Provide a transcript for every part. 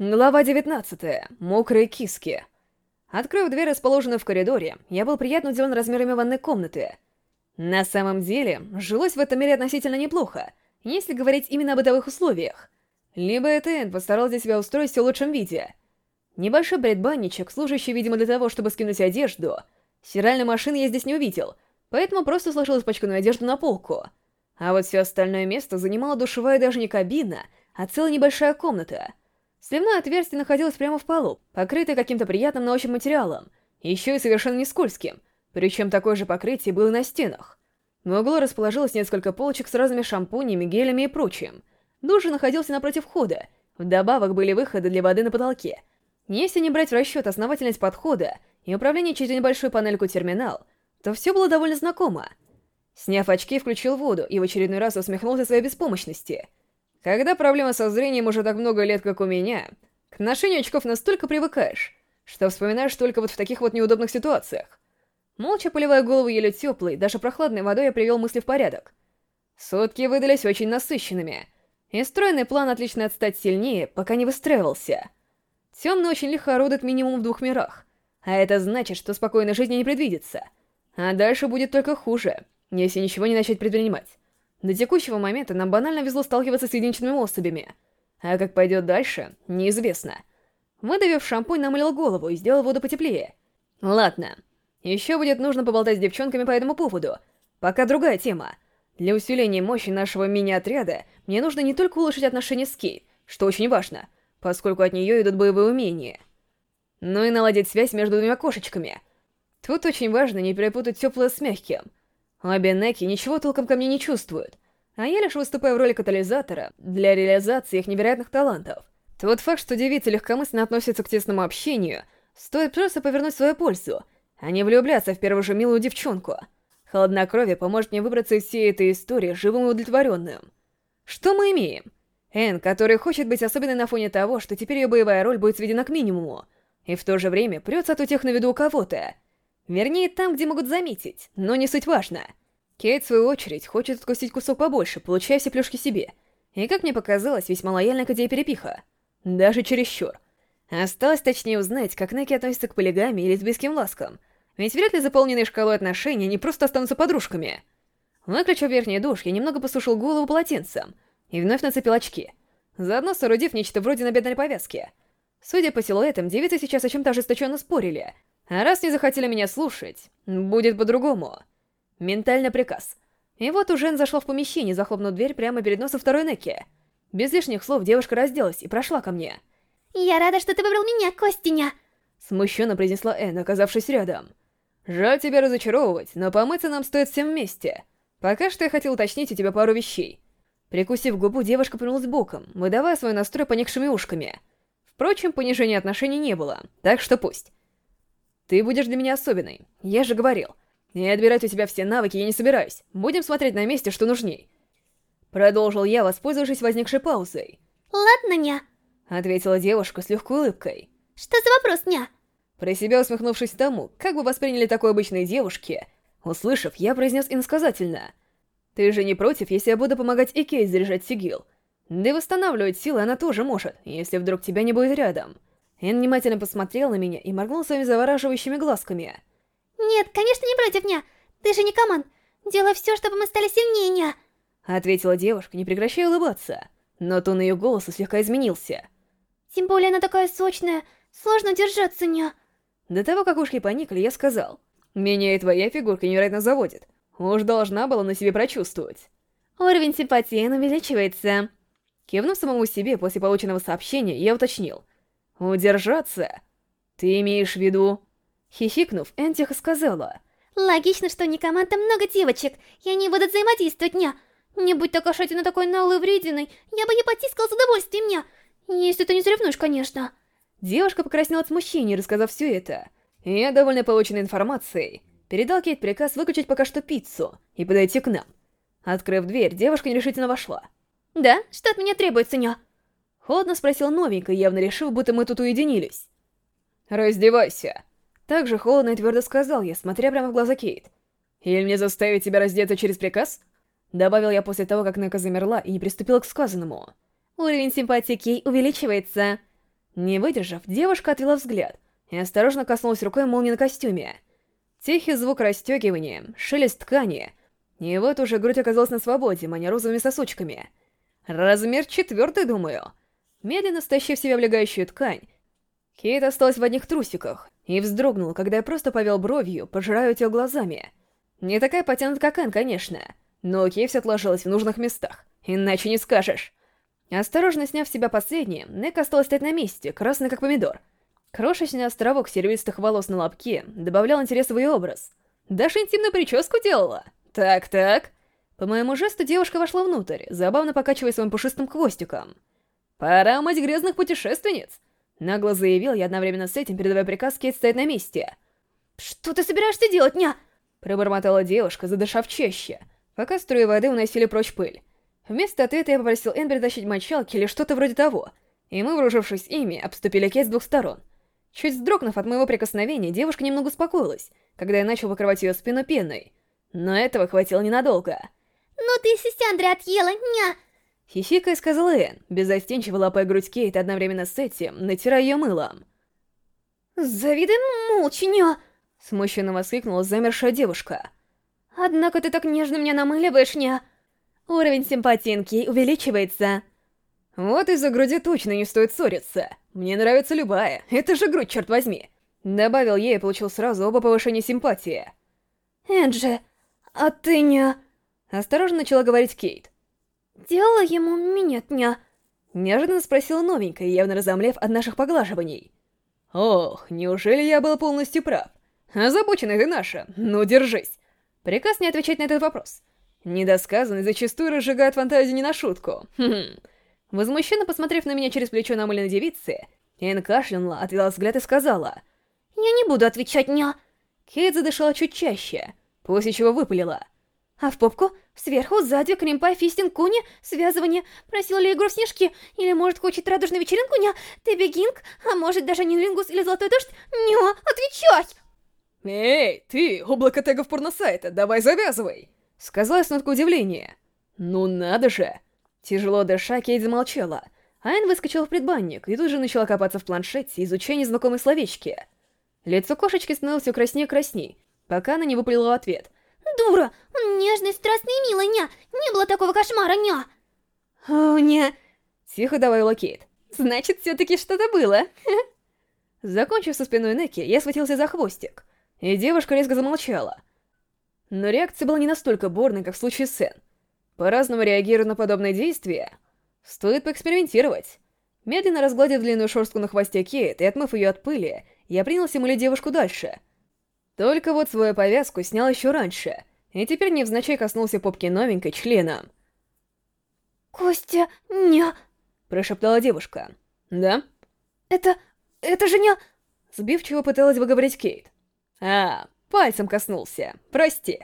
Глава 19. Мокрые киски. Открыв дверь, расположенную в коридоре, я был приятно удивлен размерами ванной комнаты. На самом деле, жилось в этом мире относительно неплохо, если говорить именно о бытовых условиях. Либо это Энн постарался себя устроить в лучшем виде. Небольшой предбанничек, служащий, видимо, для того, чтобы скинуть одежду. Стиральной машины я здесь не увидел, поэтому просто сложил испачканную одежду на полку. А вот все остальное место занимала душевая даже не кабина, а целая небольшая комната — Сливное отверстие находилось прямо в полу, покрытое каким-то приятным на ощупь материалом, еще и совершенно не скользким, причем такое же покрытие было на стенах. В углу расположилось несколько полочек с разными шампунями, гелями и прочим. Душ находился напротив входа, вдобавок были выходы для воды на потолке. Если не брать в расчет основательность подхода и управление через небольшую панельку терминал, то все было довольно знакомо. Сняв очки, включил воду и в очередной раз усмехнулся своей беспомощности — когда проблема со зрением уже так много лет, как у меня, к ношению очков настолько привыкаешь, что вспоминаешь только вот в таких вот неудобных ситуациях. Молча поливая голову еле теплой, даже прохладной водой я привел мысли в порядок. Сутки выдались очень насыщенными, и стройный план отлично отстать сильнее, пока не выстраивался. Темный очень лихо орудует минимум в двух мирах, а это значит, что спокойной жизни не предвидится. А дальше будет только хуже, если ничего не начать предпринимать. До текущего момента нам банально везло сталкиваться с единичными особями. А как пойдет дальше, неизвестно. Выдавив шампунь, намылил голову и сделал воду потеплее. Ладно. Еще будет нужно поболтать с девчонками по этому поводу. Пока другая тема. Для усиления мощи нашего мини-отряда мне нужно не только улучшить отношения с Кей, что очень важно, поскольку от нее идут боевые умения, но и наладить связь между двумя кошечками. Тут очень важно не перепутать теплое с мягким — Обе Неки ничего толком ко мне не чувствуют, а я лишь выступаю в роли катализатора для реализации их невероятных талантов. Тот факт, что девицы легкомысленно относятся к тесному общению, стоит просто повернуть свою пользу, а не влюбляться в первую же милую девчонку. Холоднокровие поможет мне выбраться из всей этой истории живым и удовлетворенным. Что мы имеем? Энн, который хочет быть особенной на фоне того, что теперь ее боевая роль будет сведена к минимуму, и в то же время прется от утех на виду у кого-то. Вернее, там, где могут заметить, но не суть важно. Кейт, в свою очередь, хочет откусить кусок побольше, получая все плюшки себе. И, как мне показалось, весьма лояльна к идее перепиха. Даже чересчур. Осталось точнее узнать, как Неки относится к полигами и лесбийским ласкам. Ведь вряд ли заполненные шкалой отношения не просто останутся подружками. Выключив верхний душ, я немного посушил голову полотенцем и вновь нацепил очки, заодно соорудив нечто вроде набедренной повязки. Судя по силуэтам, девицы сейчас о чем-то ожесточенно спорили, а раз не захотели меня слушать, будет по-другому. Ментальный приказ. И вот уже зашла в помещение, захлопнув дверь прямо перед носом второй Неки. Без лишних слов девушка разделась и прошла ко мне. «Я рада, что ты выбрал меня, Костиня!» Смущенно произнесла Энн, оказавшись рядом. «Жаль тебя разочаровывать, но помыться нам стоит всем вместе. Пока что я хотел уточнить у тебя пару вещей». Прикусив губу, девушка повернулась боком, выдавая свой настрой поникшими ушками. Впрочем, понижения отношений не было, так что пусть. Ты будешь для меня особенной. Я же говорил. И отбирать у тебя все навыки я не собираюсь. Будем смотреть на месте, что нужней. Продолжил я, воспользовавшись возникшей паузой. Ладно, ня. Ответила девушка с легкой улыбкой. Что за вопрос, ня? Про себя усмехнувшись тому, как бы восприняли такой обычной девушки, услышав, я произнес иносказательно. Ты же не против, если я буду помогать Икей заряжать сигил? Да и восстанавливать силы она тоже может, если вдруг тебя не будет рядом. Эн внимательно посмотрел на меня и моргнул своими завораживающими глазками. «Нет, конечно, не против, ня. Ты же не команд. Делай все, чтобы мы стали сильнее, ня!» Ответила девушка, не прекращая улыбаться. Но тон ее голоса слегка изменился. «Тем более она такая сочная. Сложно держаться, ня!» До того, как ушки поникли, я сказал. «Меня и твоя фигурка невероятно заводит. Уж должна была на себе прочувствовать». Уровень симпатии увеличивается. Кивнув самому себе после полученного сообщения, я уточнил — «Удержаться? Ты имеешь в виду...» Хихикнув, Энн тихо сказала. «Логично, что не команда много девочек, и они будут взаимодействовать, ня. Не будь так ошатина такой наглой врединой, я бы не потискал с удовольствием, ня. Если ты не заревнуешь, конечно». Девушка покраснела от смущения, рассказав все это. Я, довольно полученной информацией, передал Кейт приказ выключить пока что пиццу и подойти к нам. Открыв дверь, девушка нерешительно вошла. «Да? Что от меня требуется, ня?» Холодно спросил новенький, явно решив, будто мы тут уединились. «Раздевайся!» Так же холодно и твердо сказал я, смотря прямо в глаза Кейт. «Или мне заставить тебя раздеться через приказ?» Добавил я после того, как Нека замерла и не приступила к сказанному. «Уровень симпатии Кей увеличивается!» Не выдержав, девушка отвела взгляд и осторожно коснулась рукой молнии на костюме. Тихий звук расстегивания, шелест ткани, и вот уже грудь оказалась на свободе, маня розовыми сосочками. Размер четвертый, думаю. Медленно стащив себе облегающую ткань, Кейт осталась в одних трусиках и вздрогнула, когда я просто повел бровью, пожирая ее глазами. Не такая потянута, как Эн, конечно, но окей, все отложилось в нужных местах, иначе не скажешь. Осторожно сняв с себя последнее, Нек осталась стоять на месте, красный как помидор. Крошечный островок серебристых волос на лобке добавлял интерес образ. Даже интимную прическу делала. Так-так. По моему жесту девушка вошла внутрь, забавно покачивая своим пушистым хвостиком. «Пора мать грязных путешественниц!» Нагло заявил я одновременно с этим, передавая приказ Кейт стоять на месте. «Что ты собираешься делать, ня?» Пробормотала девушка, задышав чаще, пока струи воды уносили прочь пыль. Вместо ответа я попросил Энн перетащить мочалки или что-то вроде того, и мы, вооружившись ими, обступили Кейт с двух сторон. Чуть вздрогнув от моего прикосновения, девушка немного успокоилась, когда я начал покрывать ее спину пеной. Но этого хватило ненадолго. «Ну ты сисяндры отъела, ня!» Хихикая сказала Энн, беззастенчиво лапая грудь Кейт одновременно с этим, натирая ее мылом. «Завидуй молча, ня!» Смущенно воскликнула замершая девушка. «Однако ты так нежно меня намыливаешь, ня!» Уровень симпатинки увеличивается. Вот из-за груди точно не стоит ссориться. Мне нравится любая, это же грудь, черт возьми. Добавил ей и получил сразу оба повышения симпатии. Энджи, а ты не... Осторожно начала говорить Кейт. Делала ему минет-ня? Неожиданно спросила новенькая, явно разомлев от наших поглаживаний. Ох, неужели я был полностью прав? Озабоченная ты наша, ну держись. Приказ не отвечать на этот вопрос. Недосказанный зачастую разжигает фантазию не на шутку. Хм. Возмущенно посмотрев на меня через плечо намыленной девицы, Энн кашлянула, отвела взгляд и сказала. «Я не буду отвечать, ня!» Кейт задышала чуть чаще, после чего выпалила. «А в попку? Сверху, сзади, кремпай, фистинг, куни, связывание. Просила ли игру в снежки? Или, может, хочет радужную вечеринку, ня? Тебегинг? А может, даже нилингус или золотой дождь? Ня, отвечай!» «Эй, ты, облако тегов порносайта, давай завязывай!» Сказала с ноткой удивления. «Ну надо же!» Тяжело дыша, Кейт замолчала. Айн выскочила в предбанник и тут же начала копаться в планшете, изучая незнакомые словечки. Лицо кошечки становилось все краснее и красней, пока она не выпалила ответ. «Дура! Страстный и милый, ня! Не было такого кошмара, ня!» «О, ня!» Тихо добавила Кейт. «Значит, все-таки что-то было!» Закончив со спиной Неки, я схватился за хвостик, и девушка резко замолчала. Но реакция была не настолько бурной, как в случае с Сэн. По-разному реагируя на подобные действия, стоит поэкспериментировать. Медленно разгладив длинную шерстку на хвосте Кейт и отмыв ее от пыли, я принялся мылить девушку дальше. Только вот свою повязку снял еще раньше, и теперь невзначай коснулся попки новенькой членом. «Костя, ня...» — прошептала девушка. «Да?» «Это... это же не...» Сбивчиво пыталась выговорить Кейт. «А, Пальцем коснулся. Прости.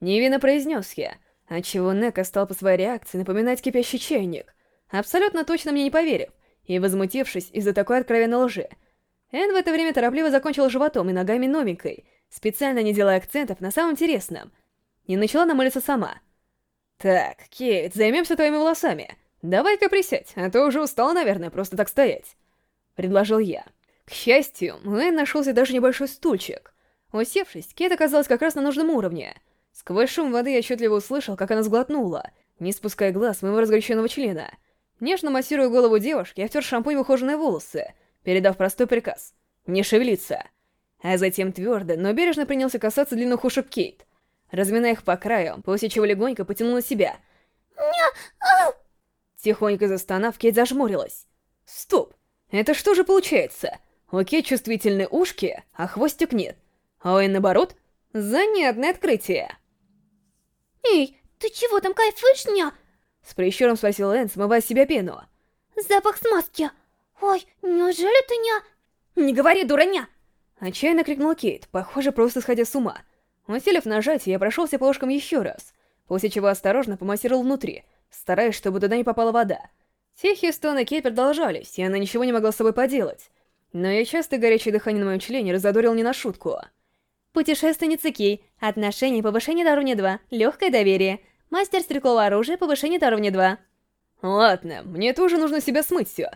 Невинно произнес я, отчего Нека стал по своей реакции напоминать кипящий чайник, абсолютно точно мне не поверив, и возмутившись из-за такой откровенной лжи. Эн в это время торопливо закончил животом и ногами новенькой, специально не делая акцентов на самом интересном, и начала намылиться сама. «Так, Кейт, займемся твоими волосами. Давай-ка присядь, а то уже устала, наверное, просто так стоять», — предложил я. К счастью, у Эн нашелся даже небольшой стульчик, Усевшись, Кейт оказалась как раз на нужном уровне. Сквозь шум воды я отчетливо услышал, как она сглотнула, не спуская глаз моего разгоряченного члена. Нежно массируя голову девушки, я втер шампунь в ухоженные волосы, передав простой приказ — не шевелиться. А затем твердо, но бережно принялся касаться длинных ушек Кейт, разминая их по краю, после чего легонько потянул на себя. Тихонько застонав, Кейт зажмурилась. Стоп! Это что же получается? У Кейт чувствительные ушки, а хвостик нет. А и наоборот, занятное открытие. «Эй, ты чего там кайфуешь, ня?» С прищуром спросил Энн, смывая себя пену. «Запах смазки! Ой, неужели ты ня...» «Не говори, дураня!» Отчаянно крикнул Кейт, похоже, просто сходя с ума. Усилив нажатие, я прошелся по ложкам еще раз, после чего осторожно помассировал внутри, стараясь, чтобы туда не попала вода. Тихие стоны Кейт продолжались, и она ничего не могла с собой поделать. Но ее частое горячее дыхание на моем члене разодорил не на шутку. Путешественница Кей. Отношение повышение до уровня 2. Легкое доверие. Мастер стрелкового оружия повышение до уровня 2. Ладно, мне тоже нужно себя смыть все.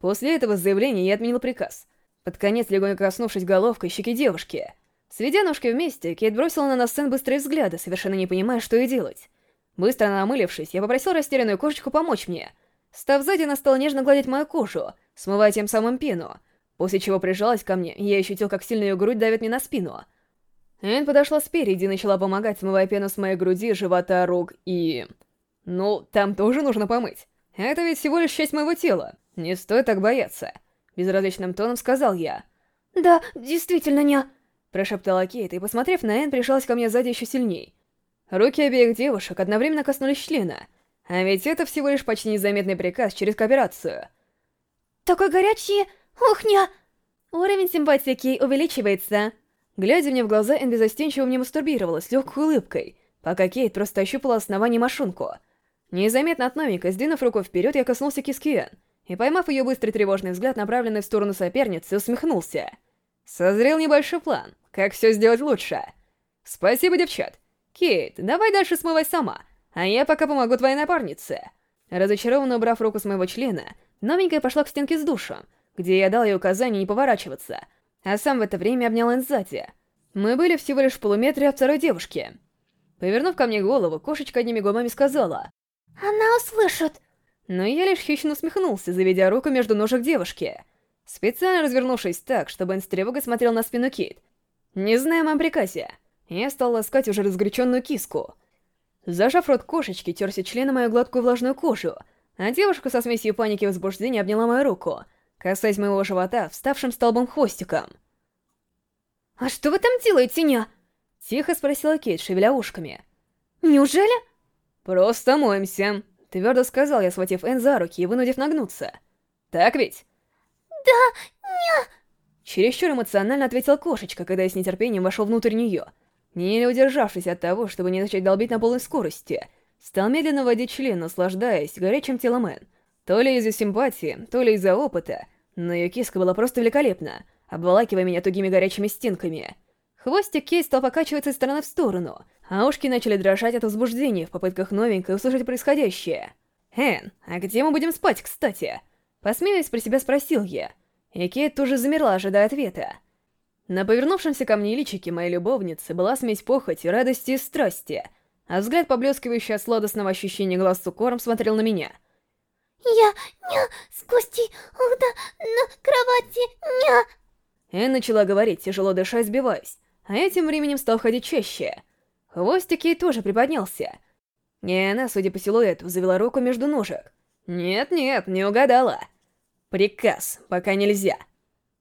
После этого заявления я отменил приказ. Под конец, легонько коснувшись головкой щеки девушки. Сведя ножки вместе, Кейт бросила на нас сын быстрые взгляды, совершенно не понимая, что ей делать. Быстро намылившись, я попросил растерянную кошечку помочь мне. Став сзади, она стала нежно гладить мою кожу, смывая тем самым пену. После чего прижалась ко мне, и я ощутил, как сильно ее грудь давит мне на спину. Энн подошла спереди и начала помогать, смывая пену с моей груди, живота, рук и... Ну, там тоже нужно помыть. Это ведь всего лишь часть моего тела. Не стоит так бояться. Безразличным тоном сказал я. «Да, действительно не...» Прошептала Кейт и, посмотрев на Энн, прижалась ко мне сзади еще сильней. Руки обеих девушек одновременно коснулись члена. А ведь это всего лишь почти незаметный приказ через кооперацию. «Такой горячий... Ух, не...» Уровень симпатии Кей увеличивается. Глядя мне в глаза, Энн безостенчиво мне мастурбировала с легкой улыбкой, пока Кейт просто ощупала основание машинку. Незаметно от новенькой, сдвинув руку вперед, я коснулся киски Энн, и, поймав ее быстрый тревожный взгляд, направленный в сторону соперницы, усмехнулся. Созрел небольшой план, как все сделать лучше. Спасибо, девчат. Кейт, давай дальше смывай сама, а я пока помогу твоей напарнице. Разочарованно убрав руку с моего члена, новенькая пошла к стенке с душем, где я дал ей указание не поворачиваться, а сам в это время обнял Энн сзади. Мы были всего лишь в полуметре от второй девушки. Повернув ко мне голову, кошечка одними губами сказала. «Она услышит!» Но я лишь хищно усмехнулся, заведя руку между ножек девушки. Специально развернувшись так, чтобы Энн с тревогой смотрел на спину Кейт. Не зная о приказе, я стал ласкать уже разгоряченную киску. Зажав рот кошечки, терся членом мою гладкую влажную кожу, а девушка со смесью паники и возбуждения обняла мою руку, касаясь моего живота вставшим столбом хвостиком. «А что вы там делаете, ня?» — тихо спросила Кейт, шевеля ушками. «Неужели?» «Просто моемся», — твердо сказал я, схватив Энн за руки и вынудив нагнуться. «Так ведь?» «Да, ня...» Чересчур эмоционально ответила кошечка, когда я с нетерпением вошел внутрь нее. Не удержавшись от того, чтобы не начать долбить на полной скорости, стал медленно водить член, наслаждаясь горячим телом Энн. То ли из-за симпатии, то ли из-за опыта, но ее киска была просто великолепна, обволакивая меня тугими горячими стенками. Хвостик Кей стал покачиваться из стороны в сторону, а ушки начали дрожать от возбуждения в попытках новенькой услышать происходящее. «Эн, а где мы будем спать, кстати?» Посмеясь про себя спросил я. И Кейт тоже замерла, ожидая ответа. На повернувшемся ко мне личике моей любовницы была смесь похоти, радости и страсти, а взгляд, поблескивающий от сладостного ощущения глаз с укором, смотрел на меня. «Я... ня... с Костей... ух да... на кровати... ня...» Эн начала говорить, тяжело дыша, сбиваясь, а этим временем стал ходить чаще. Хвостик ей тоже приподнялся. И она, судя по силуэту, завела руку между ножек. «Нет-нет, не угадала. Приказ, пока нельзя».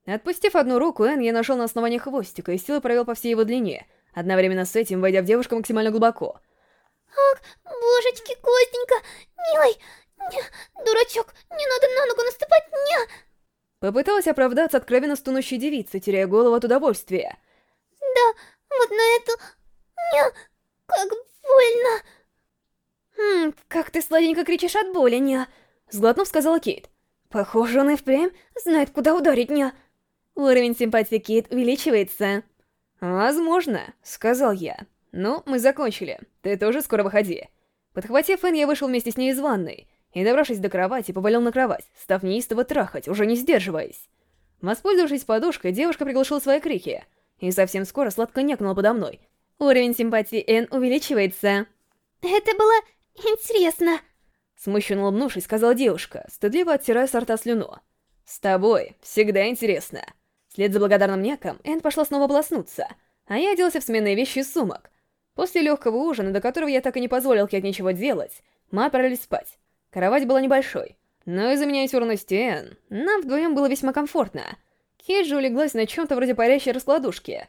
Отпустив одну руку, Эн я нашел на основании хвостика и силой провел по всей его длине, одновременно с этим войдя в девушку максимально глубоко. «Ах, божечки, Костенька, милый, ня, дурачок, не надо на ногу наступать, ня!» Попыталась оправдаться откровенно стонущей девицы, теряя голову от удовольствия. «Да, вот на эту... ня, как больно!» «Хм, как ты сладенько кричишь от боли, ня!» Сглотнув, сказала Кейт. «Похоже, он и впрямь знает, куда ударить, ня!» Уровень симпатии Кейт увеличивается. «Возможно», — сказал я. «Ну, мы закончили. Ты тоже скоро выходи». Подхватив Энн, я вышел вместе с ней из ванной, и, добравшись до кровати, повалил на кровать, став неистово трахать, уже не сдерживаясь. Воспользовавшись подушкой, девушка приглушила свои крики, и совсем скоро сладко некнула подо мной. Уровень симпатии Энн увеличивается. «Это было интересно», — смущенно улыбнувшись, сказала девушка, стыдливо оттирая с рта слюну. «С тобой всегда интересно». Вслед за благодарным неком Энн пошла снова обласнуться, а я оделся в сменные вещи из сумок. После легкого ужина, до которого я так и не позволил Кет ничего делать, мы отправились спать. Кровать была небольшой, но из-за миниатюрности Энн нам вдвоем было весьма комфортно. Кейт же улеглась на чем-то вроде парящей раскладушки.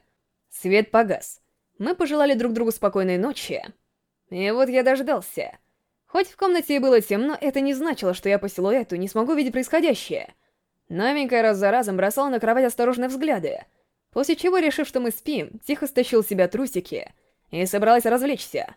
Свет погас. Мы пожелали друг другу спокойной ночи. И вот я дождался. Хоть в комнате и было темно, это не значило, что я по силуэту не смогу видеть происходящее. Новенькая раз за разом бросала на кровать осторожные взгляды, после чего, решив, что мы спим, тихо стащил себя трусики и собралась развлечься.